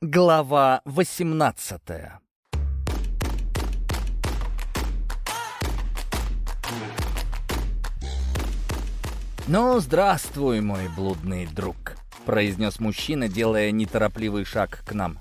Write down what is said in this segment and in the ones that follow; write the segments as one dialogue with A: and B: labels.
A: Глава 18 «Ну, здравствуй, мой блудный друг», — произнес мужчина, делая неторопливый шаг к нам.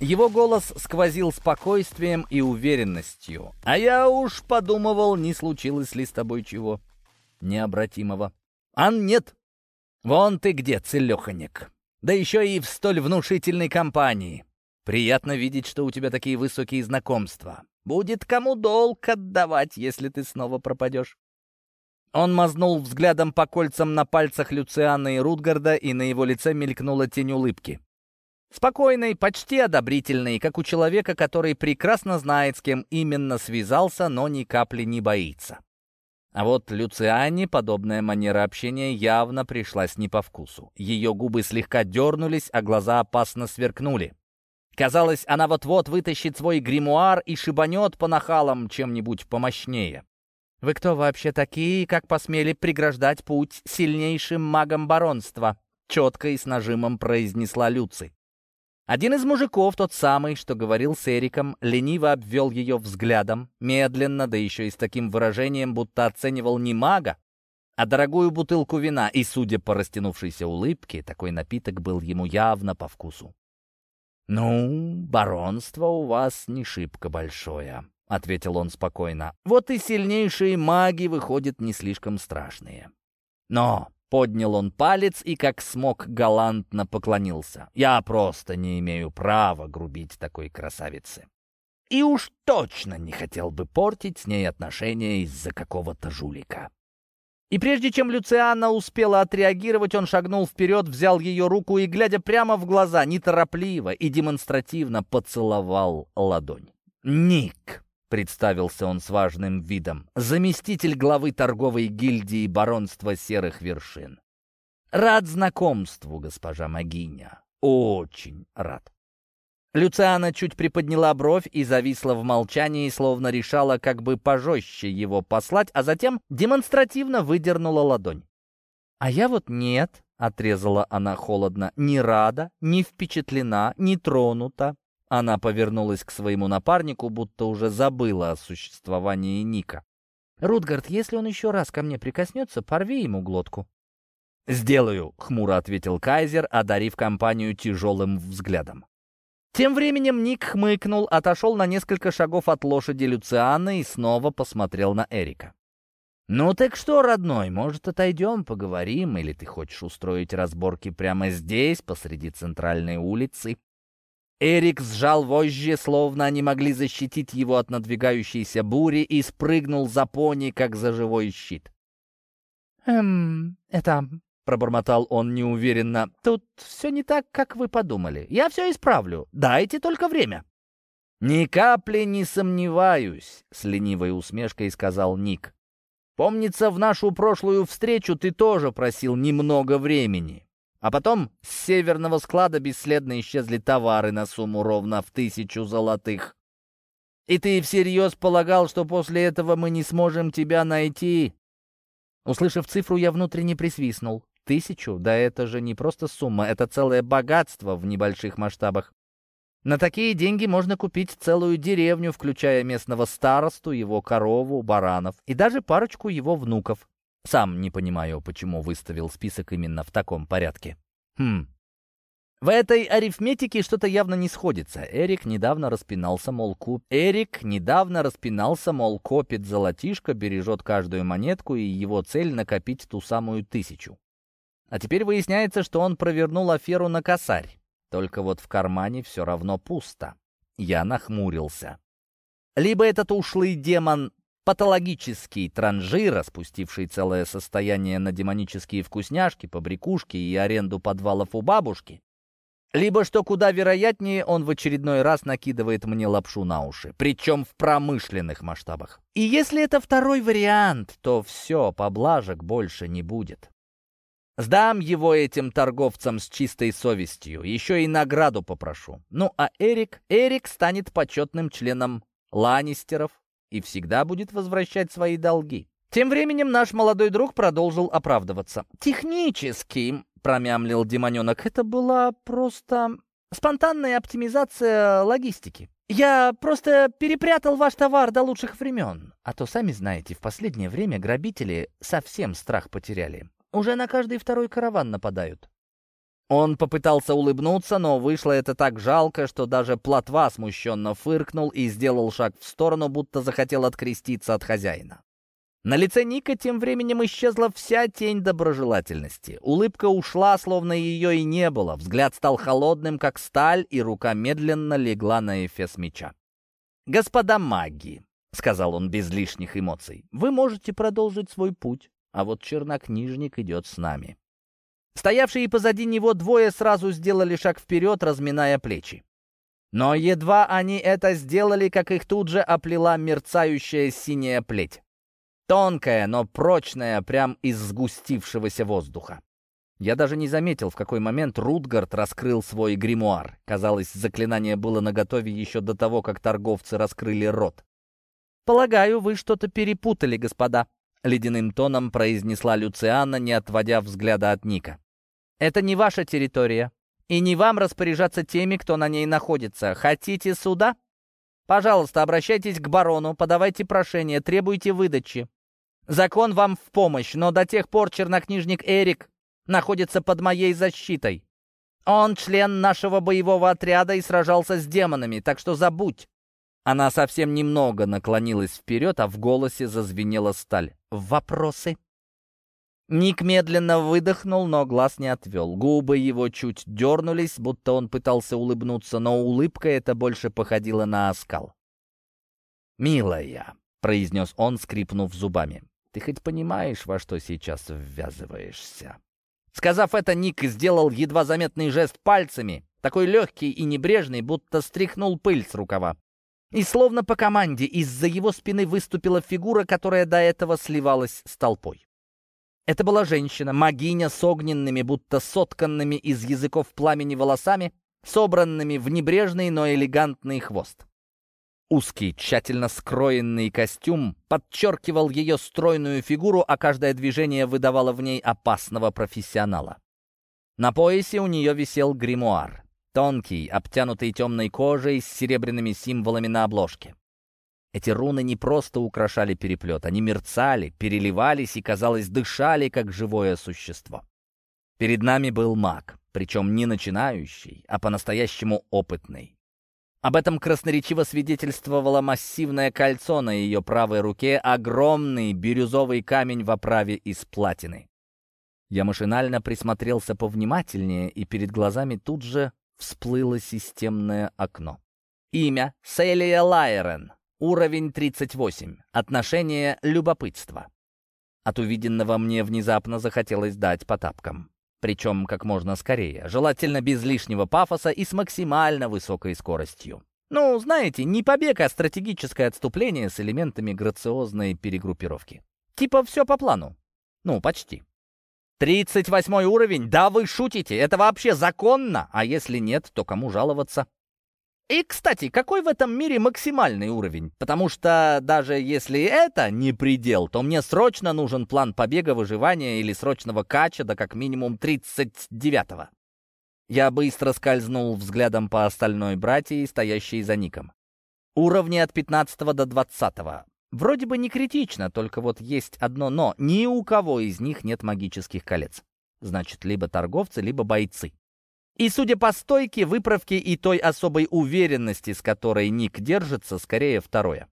A: Его голос сквозил спокойствием и уверенностью. «А я уж подумывал, не случилось ли с тобой чего необратимого. «Ан, нет! Вон ты где, целеханик!» Да еще и в столь внушительной компании. Приятно видеть, что у тебя такие высокие знакомства. Будет кому долг отдавать, если ты снова пропадешь. Он мазнул взглядом по кольцам на пальцах Люциана и Рутгарда, и на его лице мелькнула тень улыбки. Спокойный, почти одобрительный, как у человека, который прекрасно знает, с кем именно связался, но ни капли не боится. А вот Люциане подобная манера общения явно пришлась не по вкусу. Ее губы слегка дернулись, а глаза опасно сверкнули. Казалось, она вот-вот вытащит свой гримуар и шибанет по нахалам чем-нибудь помощнее. «Вы кто вообще такие, как посмели преграждать путь сильнейшим магам баронства?» Четко и с нажимом произнесла Люци. Один из мужиков, тот самый, что говорил с Эриком, лениво обвел ее взглядом, медленно, да еще и с таким выражением, будто оценивал не мага, а дорогую бутылку вина, и, судя по растянувшейся улыбке, такой напиток был ему явно по вкусу. «Ну, баронство у вас не шибко большое», — ответил он спокойно. «Вот и сильнейшие маги, выходят, не слишком страшные. Но Поднял он палец и как смог галантно поклонился. «Я просто не имею права грубить такой красавице. И уж точно не хотел бы портить с ней отношения из-за какого-то жулика». И прежде чем Люциана успела отреагировать, он шагнул вперед, взял ее руку и, глядя прямо в глаза, неторопливо и демонстративно поцеловал ладонь. «Ник!» Представился он с важным видом. Заместитель главы торговой гильдии баронства серых вершин. Рад знакомству, госпожа Магиня. Очень рад. Люциана чуть приподняла бровь и зависла в молчании, словно решала, как бы пожестче его послать, а затем демонстративно выдернула ладонь. «А я вот нет», — отрезала она холодно, — «не рада, не впечатлена, не тронута. Она повернулась к своему напарнику, будто уже забыла о существовании Ника. «Рутгард, если он еще раз ко мне прикоснется, порви ему глотку». «Сделаю», — хмуро ответил Кайзер, одарив компанию тяжелым взглядом. Тем временем Ник хмыкнул, отошел на несколько шагов от лошади Люциана и снова посмотрел на Эрика. «Ну так что, родной, может, отойдем, поговорим, или ты хочешь устроить разборки прямо здесь, посреди центральной улицы?» Эрик сжал вожжи, словно они могли защитить его от надвигающейся бури, и спрыгнул за пони, как за живой щит. «Эм, это...» — пробормотал он неуверенно. «Тут все не так, как вы подумали. Я все исправлю. Дайте только время». «Ни капли не сомневаюсь», — с ленивой усмешкой сказал Ник. «Помнится, в нашу прошлую встречу ты тоже просил немного времени. А потом с северного склада бесследно исчезли товары на сумму ровно в тысячу золотых. И ты всерьез полагал, что после этого мы не сможем тебя найти?» Услышав цифру, я внутренне присвистнул. Тысячу? Да это же не просто сумма, это целое богатство в небольших масштабах. На такие деньги можно купить целую деревню, включая местного старосту, его корову, баранов и даже парочку его внуков. Сам не понимаю, почему выставил список именно в таком порядке. Хм. В этой арифметике что-то явно не сходится. Эрик недавно распинался, мол, куп... Эрик недавно распинался, мол, копит золотишко, бережет каждую монетку, и его цель — накопить ту самую тысячу. А теперь выясняется, что он провернул аферу на косарь. Только вот в кармане все равно пусто. Я нахмурился. Либо этот ушлый демон Патологический транжир, распустивший целое состояние на демонические вкусняшки, побрякушки и аренду подвалов у бабушки. Либо, что куда вероятнее, он в очередной раз накидывает мне лапшу на уши, причем в промышленных масштабах. И если это второй вариант, то все, поблажек больше не будет. Сдам его этим торговцам с чистой совестью, еще и награду попрошу. Ну а Эрик, Эрик станет почетным членом Ланнистеров, и всегда будет возвращать свои долги. Тем временем наш молодой друг продолжил оправдываться. «Технически», — промямлил демоненок, — «это была просто Спонтанная оптимизация логистики. Я просто перепрятал ваш товар до лучших времен. А то, сами знаете, в последнее время грабители совсем страх потеряли. Уже на каждый второй караван нападают. Он попытался улыбнуться, но вышло это так жалко, что даже плотва смущенно фыркнул и сделал шаг в сторону, будто захотел откреститься от хозяина. На лице Ника тем временем исчезла вся тень доброжелательности. Улыбка ушла, словно ее и не было. Взгляд стал холодным, как сталь, и рука медленно легла на эфес меча. «Господа маги», — сказал он без лишних эмоций, — «вы можете продолжить свой путь, а вот чернокнижник идет с нами». Стоявшие позади него двое сразу сделали шаг вперед, разминая плечи. Но едва они это сделали, как их тут же оплела мерцающая синяя плеть. Тонкая, но прочная, прям из сгустившегося воздуха. Я даже не заметил, в какой момент Рутгард раскрыл свой гримуар. Казалось, заклинание было наготове еще до того, как торговцы раскрыли рот. «Полагаю, вы что-то перепутали, господа», — ледяным тоном произнесла Люциана, не отводя взгляда от Ника. «Это не ваша территория, и не вам распоряжаться теми, кто на ней находится. Хотите суда? Пожалуйста, обращайтесь к барону, подавайте прошение, требуйте выдачи. Закон вам в помощь, но до тех пор чернокнижник Эрик находится под моей защитой. Он член нашего боевого отряда и сражался с демонами, так что забудь». Она совсем немного наклонилась вперед, а в голосе зазвенела сталь. «Вопросы?» Ник медленно выдохнул, но глаз не отвел. Губы его чуть дернулись, будто он пытался улыбнуться, но улыбка эта больше походила на оскал. «Милая», — произнес он, скрипнув зубами, ты хоть понимаешь, во что сейчас ввязываешься?» Сказав это, Ник сделал едва заметный жест пальцами, такой легкий и небрежный, будто стряхнул пыль с рукава. И словно по команде из-за его спины выступила фигура, которая до этого сливалась с толпой. Это была женщина, магиня с огненными, будто сотканными из языков пламени волосами, собранными в небрежный, но элегантный хвост. Узкий, тщательно скроенный костюм подчеркивал ее стройную фигуру, а каждое движение выдавало в ней опасного профессионала. На поясе у нее висел гримуар, тонкий, обтянутый темной кожей с серебряными символами на обложке. Эти руны не просто украшали переплет, они мерцали, переливались и, казалось, дышали, как живое существо. Перед нами был маг, причем не начинающий, а по-настоящему опытный. Об этом красноречиво свидетельствовало массивное кольцо на ее правой руке, огромный бирюзовый камень в оправе из платины. Я машинально присмотрелся повнимательнее, и перед глазами тут же всплыло системное окно. Имя — Селия Лайрен, уровень 38, отношение — любопытство. От увиденного мне внезапно захотелось дать по тапкам. Причем как можно скорее, желательно без лишнего пафоса и с максимально высокой скоростью. Ну, знаете, не побег, а стратегическое отступление с элементами грациозной перегруппировки. Типа все по плану. Ну, почти. 38 уровень? Да вы шутите, это вообще законно? А если нет, то кому жаловаться? И, кстати, какой в этом мире максимальный уровень? Потому что даже если это не предел, то мне срочно нужен план побега, выживания или срочного кача до как минимум 39-го. Я быстро скользнул взглядом по остальной братьей, стоящей за ником. Уровни от 15 до 20. -го. Вроде бы не критично, только вот есть одно «но». Ни у кого из них нет магических колец. Значит, либо торговцы, либо бойцы. И судя по стойке, выправке и той особой уверенности, с которой Ник держится, скорее второе.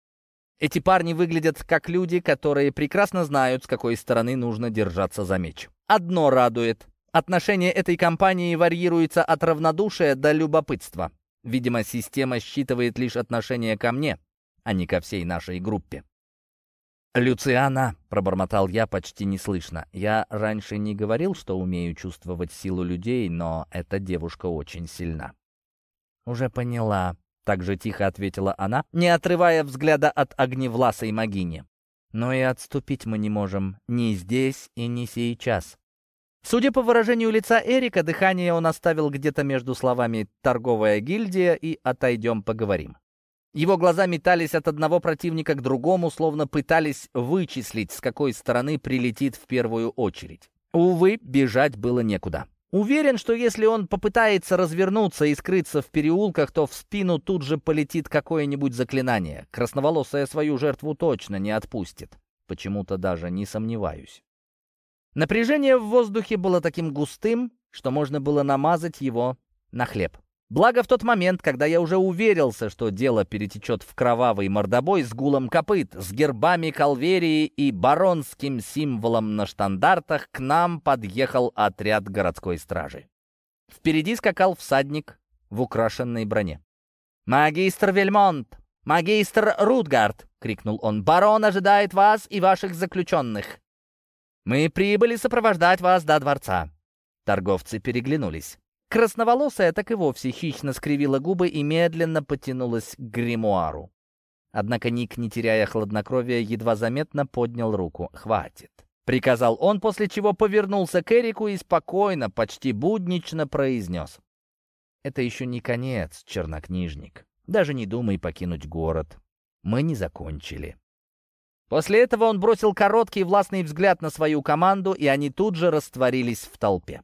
A: Эти парни выглядят как люди, которые прекрасно знают, с какой стороны нужно держаться за меч. Одно радует. Отношение этой компании варьируется от равнодушия до любопытства. Видимо, система считывает лишь отношение ко мне, а не ко всей нашей группе. «Люциана», — пробормотал я почти неслышно, — «я раньше не говорил, что умею чувствовать силу людей, но эта девушка очень сильна». «Уже поняла», — так же тихо ответила она, не отрывая взгляда от огневласой могини. «Но и отступить мы не можем ни здесь и ни сейчас». Судя по выражению лица Эрика, дыхание он оставил где-то между словами «торговая гильдия» и «отойдем поговорим». Его глаза метались от одного противника к другому, словно пытались вычислить, с какой стороны прилетит в первую очередь. Увы, бежать было некуда. Уверен, что если он попытается развернуться и скрыться в переулках, то в спину тут же полетит какое-нибудь заклинание. Красноволосая свою жертву точно не отпустит. Почему-то даже не сомневаюсь. Напряжение в воздухе было таким густым, что можно было намазать его на хлеб. Благо в тот момент, когда я уже уверился, что дело перетечет в кровавый мордобой с гулом копыт, с гербами калверии и баронским символом на штандартах, к нам подъехал отряд городской стражи. Впереди скакал всадник в украшенной броне. «Магистр Вельмонт! Магистр Рутгард!» — крикнул он. «Барон ожидает вас и ваших заключенных. Мы прибыли сопровождать вас до дворца». Торговцы переглянулись. Красноволосая так и вовсе хищно скривила губы и медленно потянулась к гримуару. Однако Ник, не теряя хладнокровия, едва заметно поднял руку. «Хватит!» — приказал он, после чего повернулся к Эрику и спокойно, почти буднично произнес. «Это еще не конец, чернокнижник. Даже не думай покинуть город. Мы не закончили». После этого он бросил короткий властный взгляд на свою команду, и они тут же растворились в толпе.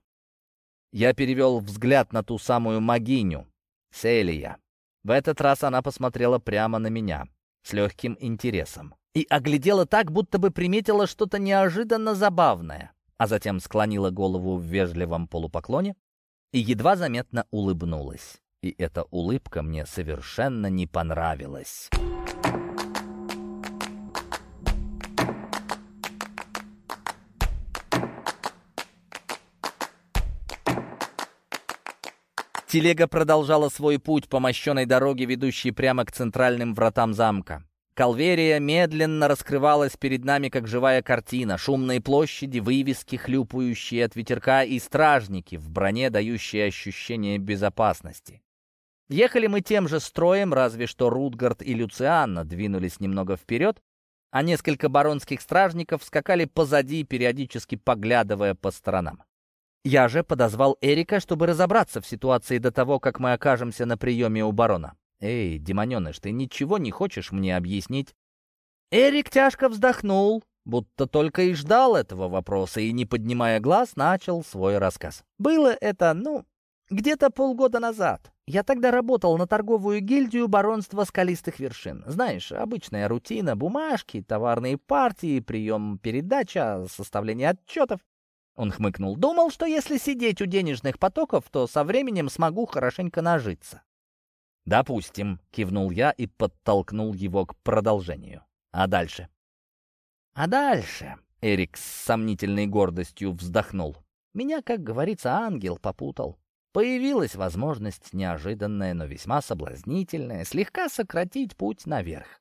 A: Я перевел взгляд на ту самую могиню, Селия. В этот раз она посмотрела прямо на меня, с легким интересом, и оглядела так, будто бы приметила что-то неожиданно забавное, а затем склонила голову в вежливом полупоклоне и едва заметно улыбнулась. И эта улыбка мне совершенно не понравилась. Телега продолжала свой путь по мощенной дороге, ведущей прямо к центральным вратам замка. Калверия медленно раскрывалась перед нами, как живая картина. Шумные площади, вывески, хлюпающие от ветерка и стражники в броне, дающие ощущение безопасности. Ехали мы тем же строем, разве что Рутгард и Люцианна двинулись немного вперед, а несколько баронских стражников скакали позади, периодически поглядывая по сторонам. Я же подозвал Эрика, чтобы разобраться в ситуации до того, как мы окажемся на приеме у барона. «Эй, демоненыш, ты ничего не хочешь мне объяснить?» Эрик тяжко вздохнул, будто только и ждал этого вопроса, и, не поднимая глаз, начал свой рассказ. «Было это, ну, где-то полгода назад. Я тогда работал на торговую гильдию баронства скалистых вершин. Знаешь, обычная рутина, бумажки, товарные партии, прием передача, составление отчетов. Он хмыкнул. «Думал, что если сидеть у денежных потоков, то со временем смогу хорошенько нажиться». «Допустим», — кивнул я и подтолкнул его к продолжению. «А дальше?» «А дальше?» — Эрик с сомнительной гордостью вздохнул. «Меня, как говорится, ангел попутал. Появилась возможность неожиданная, но весьма соблазнительная, слегка сократить путь наверх.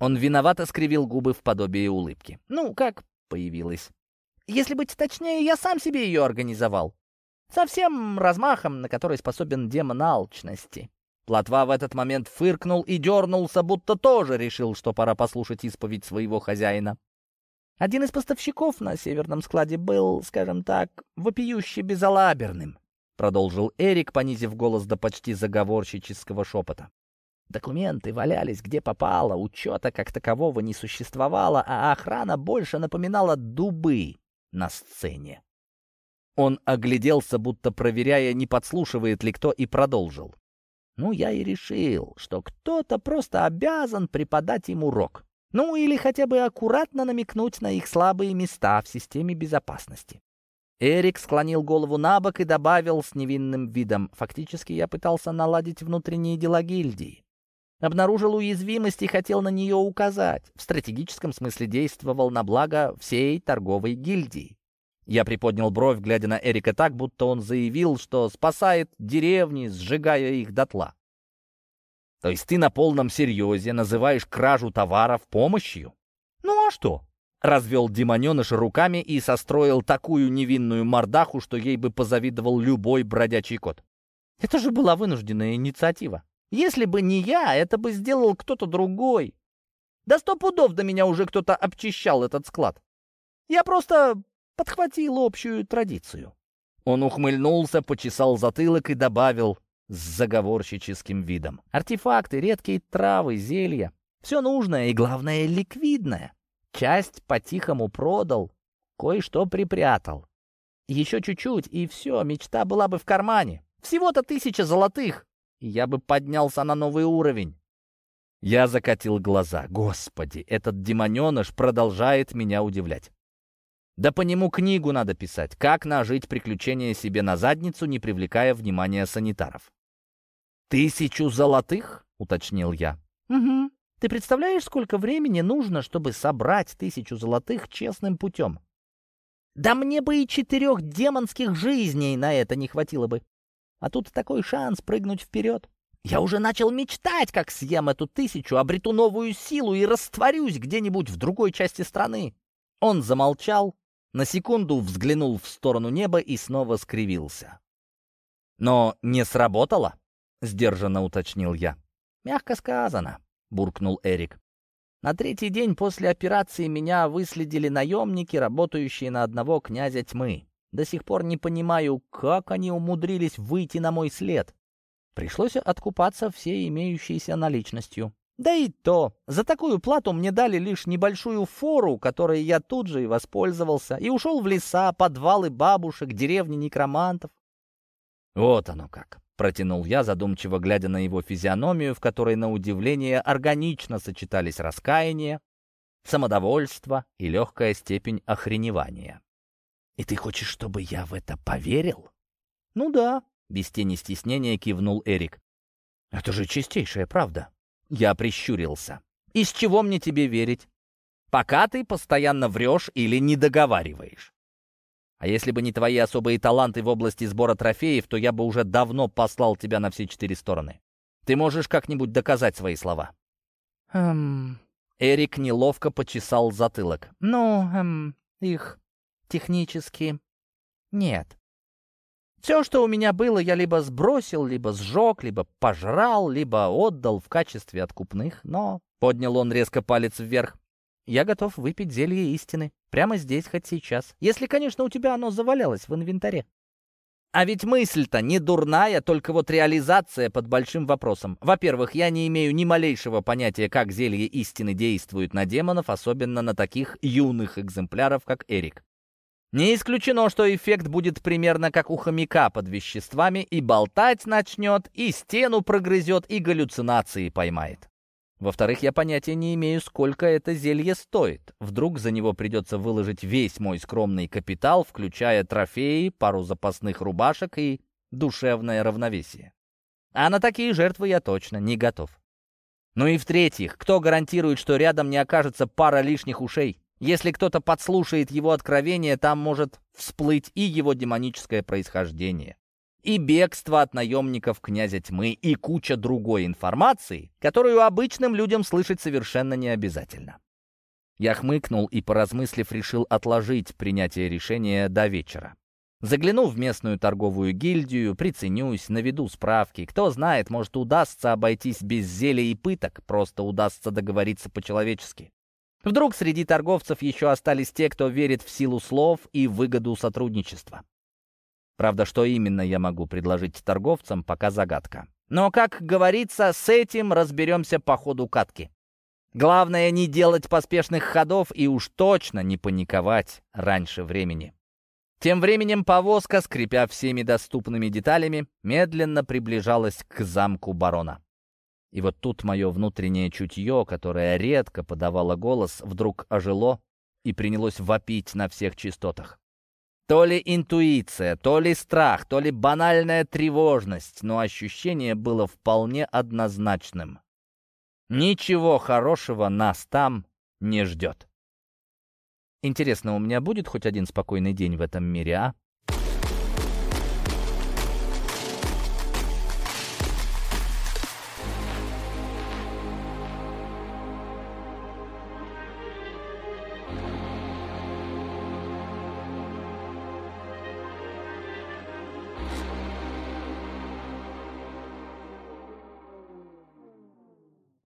A: Он виновато скривил губы в подобие улыбки. «Ну, как появилась? Если быть точнее, я сам себе ее организовал. Со всем размахом, на который способен демон алчности. Плотва в этот момент фыркнул и дернулся, будто тоже решил, что пора послушать исповедь своего хозяина. Один из поставщиков на северном складе был, скажем так, вопиюще безалаберным, продолжил Эрик, понизив голос до почти заговорщического шепота. Документы валялись где попало, учета как такового не существовало, а охрана больше напоминала дубы на сцене. Он огляделся, будто проверяя, не подслушивает ли кто, и продолжил. Ну, я и решил, что кто-то просто обязан преподать им урок. Ну, или хотя бы аккуратно намекнуть на их слабые места в системе безопасности. Эрик склонил голову на бок и добавил с невинным видом. Фактически я пытался наладить внутренние дела гильдии. Обнаружил уязвимость и хотел на нее указать. В стратегическом смысле действовал на благо всей торговой гильдии. Я приподнял бровь, глядя на Эрика так, будто он заявил, что спасает деревни, сжигая их дотла. То есть ты на полном серьезе называешь кражу товаров помощью? Ну а что? Развел демоненыш руками и состроил такую невинную мордаху, что ей бы позавидовал любой бродячий кот. Это же была вынужденная инициатива. Если бы не я, это бы сделал кто-то другой. Да сто пудов до меня уже кто-то обчищал этот склад. Я просто подхватил общую традицию. Он ухмыльнулся, почесал затылок и добавил с заговорщическим видом. Артефакты, редкие травы, зелья. Все нужное и, главное, ликвидное. Часть по-тихому продал, кое-что припрятал. Еще чуть-чуть, и все, мечта была бы в кармане. Всего-то тысяча золотых, я бы поднялся на новый уровень. Я закатил глаза. Господи, этот демоненыш продолжает меня удивлять. Да по нему книгу надо писать. Как нажить приключения себе на задницу, не привлекая внимания санитаров. «Тысячу золотых?» — уточнил я. «Угу. Ты представляешь, сколько времени нужно, чтобы собрать тысячу золотых честным путем? Да мне бы и четырех демонских жизней на это не хватило бы. А тут такой шанс прыгнуть вперед. Я уже начал мечтать, как съем эту тысячу, обрету новую силу и растворюсь где-нибудь в другой части страны. Он замолчал, на секунду взглянул в сторону неба и снова скривился. «Но не сработало?» — сдержанно уточнил я. «Мягко сказано», — буркнул Эрик. На третий день после операции меня выследили наемники, работающие на одного князя тьмы. До сих пор не понимаю, как они умудрились выйти на мой след. Пришлось откупаться всей имеющейся наличностью. Да и то, за такую плату мне дали лишь небольшую фору, которой я тут же и воспользовался, и ушел в леса, подвалы бабушек, деревни некромантов. Вот оно как. Протянул я, задумчиво глядя на его физиономию, в которой, на удивление, органично сочетались раскаяние, самодовольство и легкая степень охреневания. «И ты хочешь, чтобы я в это поверил?» «Ну да», — без тени стеснения кивнул Эрик. «Это же чистейшая правда». Я прищурился. «Из чего мне тебе верить? Пока ты постоянно врешь или не договариваешь. А если бы не твои особые таланты в области сбора трофеев, то я бы уже давно послал тебя на все четыре стороны. Ты можешь как-нибудь доказать свои слова?» «Эм...» Эрик неловко почесал затылок. «Ну, эм, их технически нет. Все, что у меня было, я либо сбросил, либо сжег, либо пожрал, либо отдал в качестве откупных, но...» Поднял он резко палец вверх. Я готов выпить зелье истины. Прямо здесь, хоть сейчас. Если, конечно, у тебя оно завалялось в инвентаре. А ведь мысль-то не дурная, только вот реализация под большим вопросом. Во-первых, я не имею ни малейшего понятия, как зелье истины действует на демонов, особенно на таких юных экземпляров, как Эрик. Не исключено, что эффект будет примерно как у хомяка под веществами, и болтать начнет, и стену прогрызет, и галлюцинации поймает. Во-вторых, я понятия не имею, сколько это зелье стоит. Вдруг за него придется выложить весь мой скромный капитал, включая трофеи, пару запасных рубашек и душевное равновесие. А на такие жертвы я точно не готов. Ну и в-третьих, кто гарантирует, что рядом не окажется пара лишних ушей? Если кто-то подслушает его откровение, там может всплыть и его демоническое происхождение и бегство от наемников князя тьмы, и куча другой информации, которую обычным людям слышать совершенно не обязательно. Я хмыкнул и, поразмыслив, решил отложить принятие решения до вечера. Загляну в местную торговую гильдию, приценюсь, наведу справки. Кто знает, может, удастся обойтись без зелий и пыток, просто удастся договориться по-человечески. Вдруг среди торговцев еще остались те, кто верит в силу слов и выгоду сотрудничества. Правда, что именно я могу предложить торговцам, пока загадка. Но, как говорится, с этим разберемся по ходу катки. Главное не делать поспешных ходов и уж точно не паниковать раньше времени. Тем временем повозка, скрипя всеми доступными деталями, медленно приближалась к замку барона. И вот тут мое внутреннее чутье, которое редко подавало голос, вдруг ожило и принялось вопить на всех частотах. То ли интуиция, то ли страх, то ли банальная тревожность, но ощущение было вполне однозначным. Ничего хорошего нас там не ждет. Интересно, у меня будет хоть один спокойный день в этом мире, а?